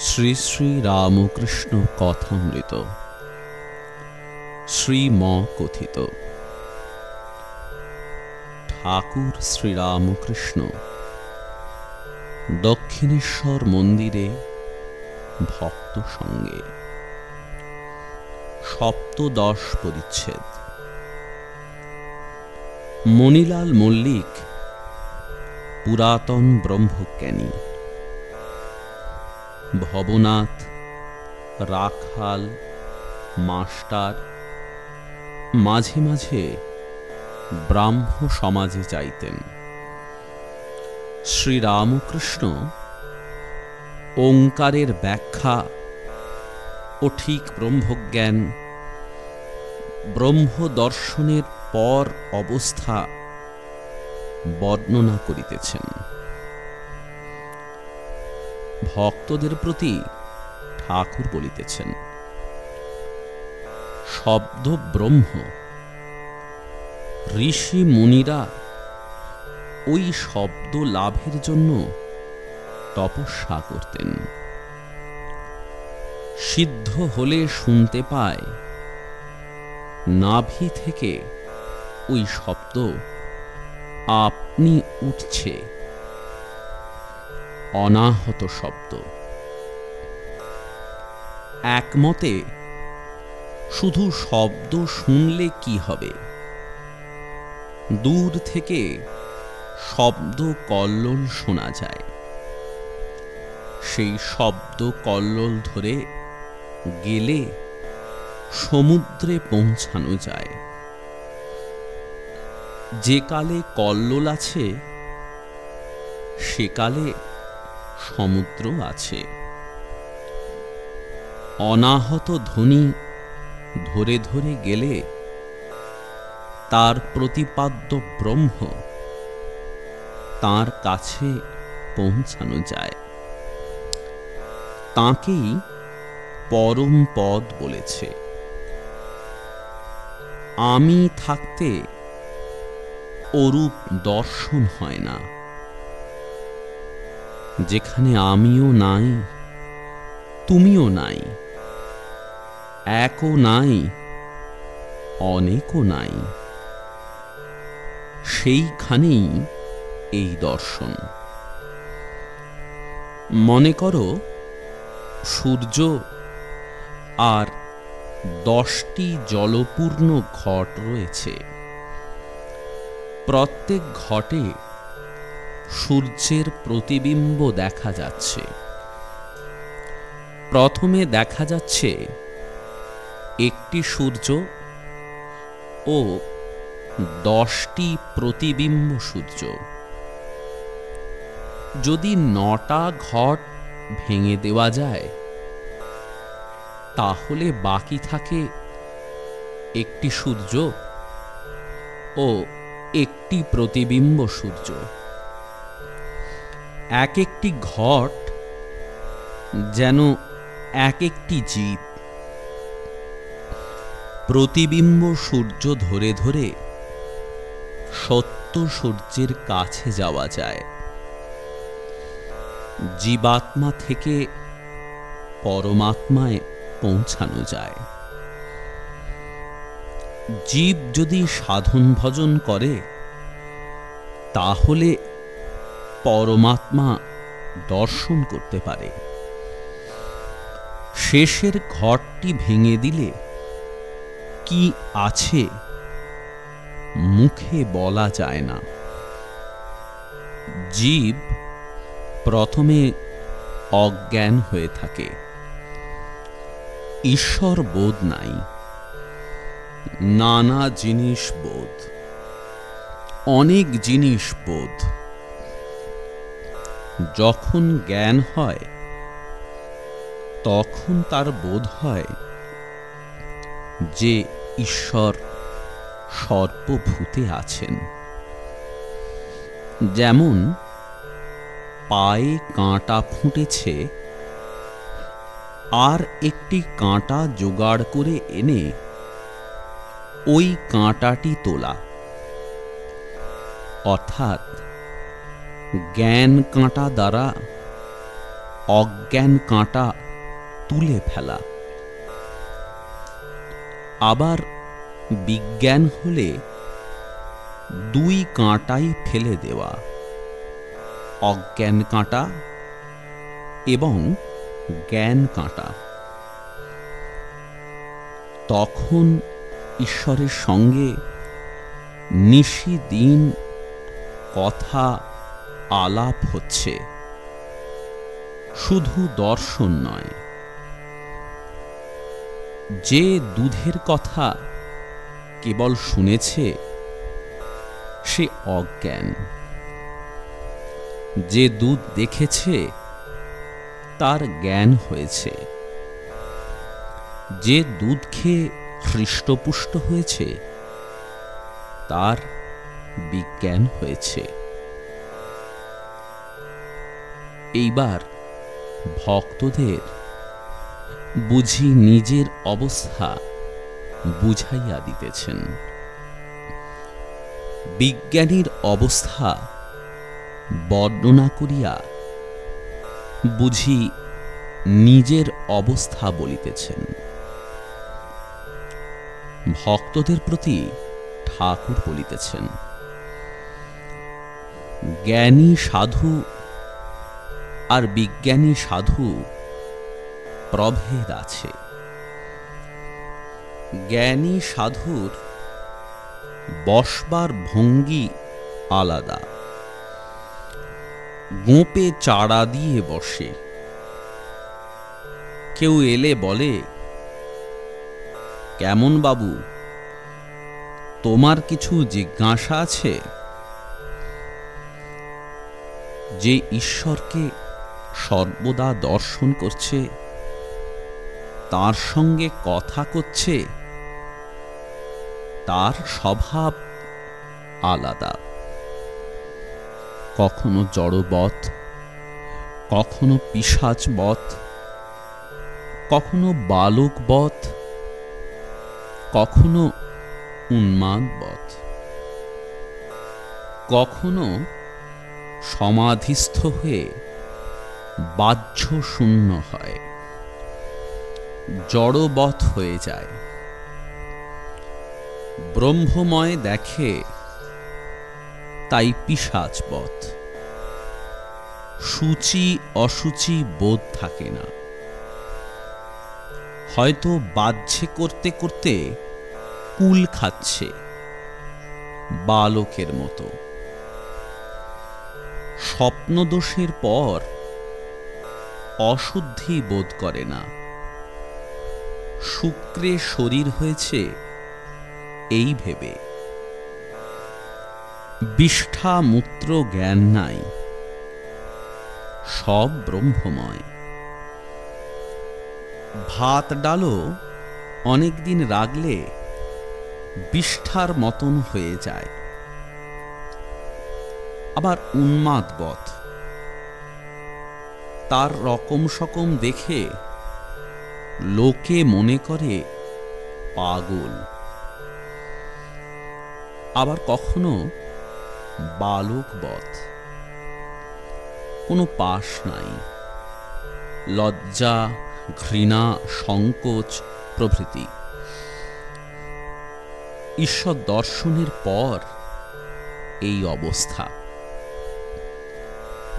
শ্রী শ্রী রামকৃষ্ণ কথামৃত। শ্রীম কথিত ঠাকুর শ্রীরামকৃষ্ণ, দক্ষিণেশ্বর মন্দিরে ভক্ত সঙ্গে। সপ্তদশ পরিচ্ছেদ। মণিলাল মল্লিক, পুরাতন ব্রহ্মজ্ঞানী। ভবনাথ, রাখাল, মাস্টার, মাঝে মাঝে ব্রাহ্ম সমাজে চাইতেন শ্রীরামকৃষ্ণ ওঙ্কারের ব্যাখ্যা ও ঠিক ব্রহ্মজ্ঞান, ব্রহ্ম দর্শনের পর অবস্থা বর্ণনা করিতেছেন। ভক্তদের প্রতি ঠাকুর বলিতেছেন শব্দ ব্রহ্ম ঋষি মুনিরা ওই শব্দ লাভের জন্য তপস্যা করতেন। সিদ্ধ হলে শুনতে পায়, নাভি থেকে ওই শব্দ আপনি উঠছে। অনাহত শব্দ। একমতে, শুধু শব্দ শুনলে কি হবে? দূর থেকে শব্দ কল্লোল শোনা যায়। সেই শব্দ কল্লোল ধরে গেলে সমুদ্রে পৌঁছানো যায়। যে কালে কল্লোল আছে সেকালে সমুদ্র আছে। অনাহত ধ্বনি ধরে ধরে গেলে তার প্রতিপাদ্য ব্রহ্ম তার কাছে পৌঁছানো যায়। তাকেই পরম পদ বলেছে। আমি থাকতে অরূপ দর্শন হয় না। যেখানে আমিও নাই, তুমিও নাই, একও নাই, অনেকও নাই। সেইখানেই এই দর্শন। মনে করো, সূর্য আর দশটি জলপূর্ণ ঘট রয়েছে। প্রত্যেক ঘটে সূর্যের প্রতিবিম্ব দেখা যাচ্ছে। প্রথমে দেখা যাচ্ছে একটি সূর্য ও দশটি প্রতিবিম্ব সূর্য। যদি নটা ঘট ভেঙে দেওয়া যায়, তাহলে বাকি থাকে একটি সূর্য ও একটি প্রতিবিম্ব সূর্য। এক একটি ঘট যেন এক একটি জীব। প্রতিবিম্ব সূর্য ধরে ধরে সত্য সূর্যের কাছে যাওয়া যায়। জীবাত্মা থেকে পরমাত্মায় পৌঁছানো যায়। জীব যদি সাধন ভজন করে, তাহলে পরমাত্মা দর্শন করতে পারে। শেষের ঘরটি ভেঙে দিলে কি আছে মুখে বলা যায় না। জীব প্রথমে অজ্ঞান হয়ে থাকে। ঈশ্বর বোধ নাই। নানা জিনিস বোধ। অনেক জিনিস বোধ। যখন জ্ঞান হয়, তখন তার বোধ হয় যে ঈশ্বর সর্বভূতে আছেন। যেমন পায়ে কাঁটা ফুটেছে, আর একটি কাঁটা জোগাড় করে এনে ওই কাঁটাটি তোলা। অর্থাৎ জ্ঞান কাঁটা দ্বারা অজ্ঞান কাঁটা তুলে ফেলা। আবার বিজ্ঞান হলে দুই কাঁটাই ফেলে দেওয়া। অজ্ঞান কাঁটা এবং জ্ঞান কাঁটা। তখন ঈশ্বরের সঙ্গে নিশি দিন কথা আলাপ হচ্ছে। শুধু দর্শন নয়। যে দুধের কথা কেবল শুনেছে, সে অজ্ঞান। যে দুধ দেখেছে, তার জ্ঞান হয়েছে। যে দুধ খেয়ে হৃষ্টপুষ্ট হয়েছে, তার বিজ্ঞান হয়েছে। এইবার ভক্তদের বুঝি নিজের অবস্থা বুঝাইয়া দিতেছেন। বিজ্ঞানীর অবস্থা বর্ণনা করিয়া বুঝি নিজের অবস্থা বলিতেছেন। ভক্তদের প্রতি ঠাকুর বলিতেছেন, জ্ঞানী সাধু আর বিজ্ঞানী সাধু প্রভেদ আছে। জ্ঞানী সাধুর বসবার ভঙ্গি আলাদা। গোপে চাড়া দিয়ে বসে। কেউ এলে বলে, কেমন বাবু, তোমার কিছু জিজ্ঞাসা আছে? যে ঈশ্বরকে সর্বদা দর্শন করছে, তার সঙ্গে কথা করছে, তার স্বভাব আলাদা। কখনো জড়বৎ, কখনো পিসাচবৎ কখনো বালকবৎ, কখনো উন্মাদবৎ। কখনো সমাধিস্থ হয়ে বাহ্য শূন্য হয়। জড়বৎ হয়ে যায়। ব্রহ্মময় দেখে তাই পিসাচবৎ সূচি অসুচি বোধ থাকে না। হয়তো বাহ্যে করতে করতে কুল খাচ্ছে বালকের মতো। স্বপ্নদোষের পর অশুদ্ধি বোধ করে না। শুক্রে শরীর হয়েছে এই ভেবে। বিষ্ঠা মূত্র জ্ঞান নাই, সব ব্রহ্মময়। ভাত ডালও অনেকদিন রাগলে বিষ্ঠার মতন হয়ে যায়। আবার উন্মাদবধ তার রকম সকম দেখে লোকে মনে করে পাগল। আবার কখনো বালকবধ কোনো পাশ নাই। লজ্জা, ঘৃণা, সংকোচ প্রভৃতি। ঈশ্বর দর্শনের পর এই অবস্থা।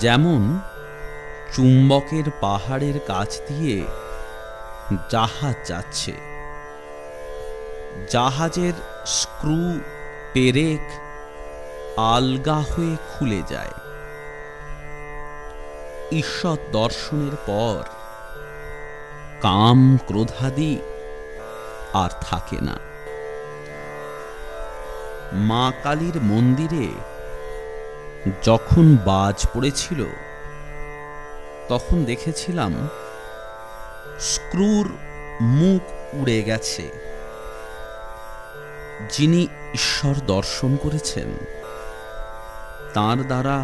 যেমন চুম্বকের পাহাড়ের কাছ দিয়ে জাহাজ যাচ্ছে। জাহাজের স্ক্রু পেরেক আলগা হয়ে খুলে যায়। ঈশ্বর দর্শনের পর কাম ক্রোধাদি আর থাকে না। মা কালীর মন্দিরে যখন বাজ পড়েছিল তখন দেখেছিলাম স্ক্রুর মুখ উড়ে গেছে। যিনি ঈশ্বর দর্শন করেছেন, তার দ্বারা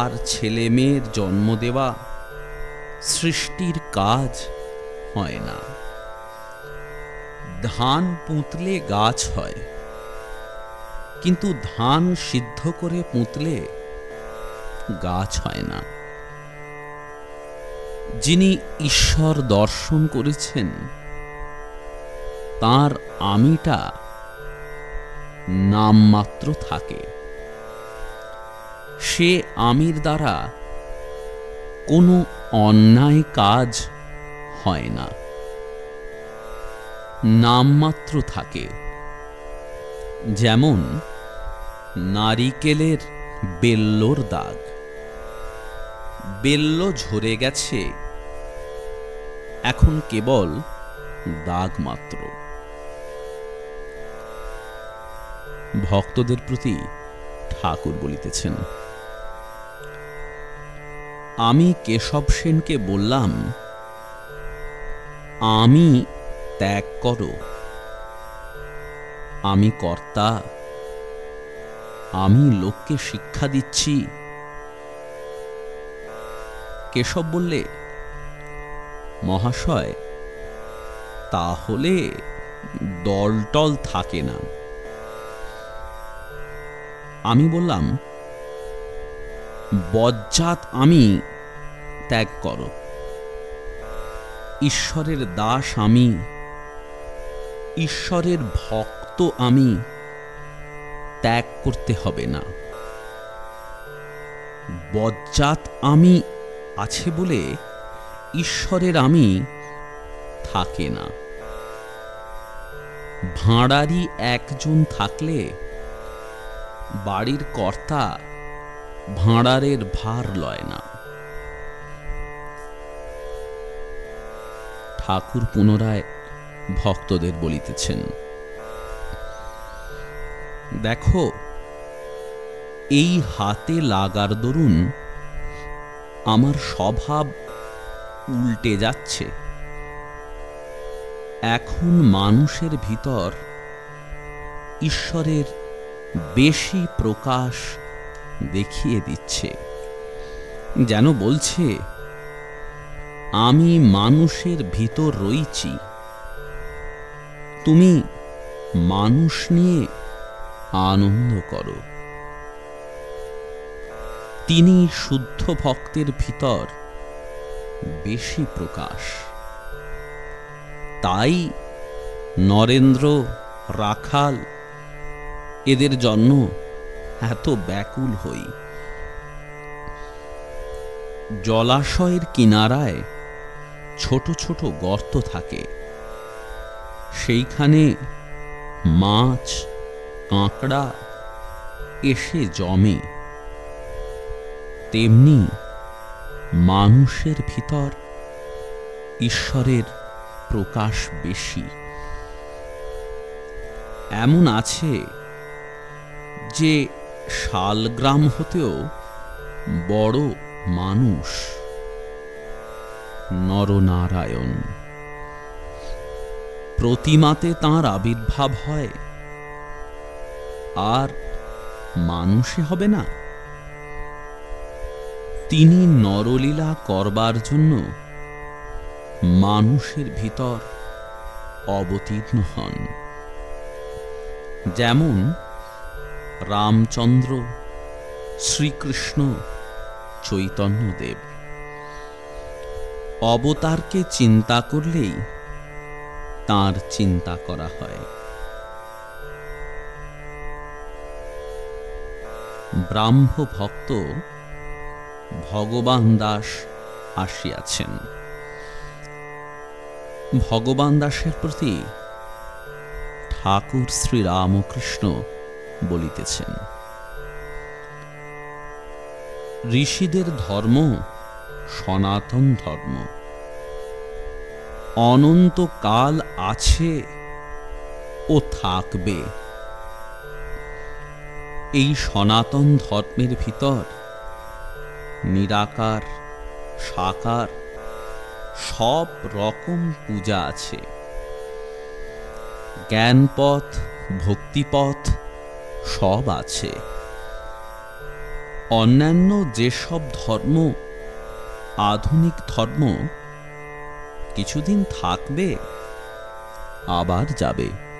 আর ছেলে মেয়ের জন্ম দেওয়া সৃষ্টির কাজ হয় না। ধান পুঁতলে গাছ হয়, কিন্তু ধান সিদ্ধ করে পুঁতলে গাছ হয় না। যিনি ঈশ্বর দর্শন করেছেন, তার আমিটা নামমাত্র থাকে। সে আমির দ্বারা কোনো অন্যায় কাজ হয় না। নামমাত্র থাকে। যেমন নারিকেলের বেল্লোর দাগ। বেল্ল ঝরে গেছে এখন কেবল দাগ মাত্র। ভক্তদের প্রতি ঠাকুর বলিতেছেন, আমি কেশব সেনকে বললাম, আমি ত্যাগ করো, আমি কর্তা, আমি লোককে শিক্ষা দিচ্ছি। কেশব বললে মহাশয়, তাহলে দলটল থাকে না। আমি বললাম, বজ্জাত আমি ত্যাগ করো। ঈশ্বরের দাস আমি, ঈশ্বরের ভক্ত আমি ত্যাগ করতে হবে না। বজ্জাত আমি আছে বলে ঈশ্বরের আমি থাকে না। ভাঁড়ারি একজন থাকলে বাড়ির কর্তা ভাঁড়ারের ভার লয় না। ঠাকুর পুনরায় ভক্তদের বলিতেছেন, দেখো, এই হাতে লাগার দরুন আমার স্বভাব উল্টে যাচ্ছে। এখন মানুষের ভিতর ঈশ্বরের বেশি প্রকাশ দেখিয়ে দিচ্ছে। যেন বলছে, আমি মানুষের ভিতর রইছি। তুমি মানুষ নিয়ে আনন্দ করো। তিনি শুদ্ধ ভক্তের ভিতর বেশি প্রকাশ। তাই নরেন্দ্র, রাখাল, এদের জন্য এত ব্যাকুল হই। জলাশয়ের কিনারায় ছোট ছোট গর্ত থাকে। সেইখানে মাছ, কাঁকড়া এসে জমে। তেমনি মানুষের ভিতর ঈশ্বরের প্রকাশ বেশি। এমন আছে যে শালগ্রাম হতেও বড় মানুষ নরনারায়ণ। প্রতিমাতে তাঁর আবির্ভাব হয়, আর মানুষে হবে না। তিনি নরলীলা করবার জন্য মানুষের ভিতর অবতীর্ণ হন। যেমন রামচন্দ্র, শ্রীকৃষ্ণ, চৈতন্যদেব। অবতারকে চিন্তা করলেই তার চিন্তা করা হয়। ব্রাহ্ম ভক্ত ভগবান দাস আসিয়াছেন। ভগবান দাসের প্রতি ঠাকুর শ্রী রামকৃষ্ণ বলিতেছেন, ঋষিদের ধর্ম সনাতন ধর্ম। অনন্তকাল আছে ও থাকবে। এই সনাতন ধর্মের ভিতর নিরাকার, সাকার, সব রকম পূজা আছে। জ্ঞানপথ, ভক্তিপথ সব আছে। অন্যান্য যেসব ধর্ম, আধুনিক ধর্ম কিছুদিন থাকবে, আবার যাবে।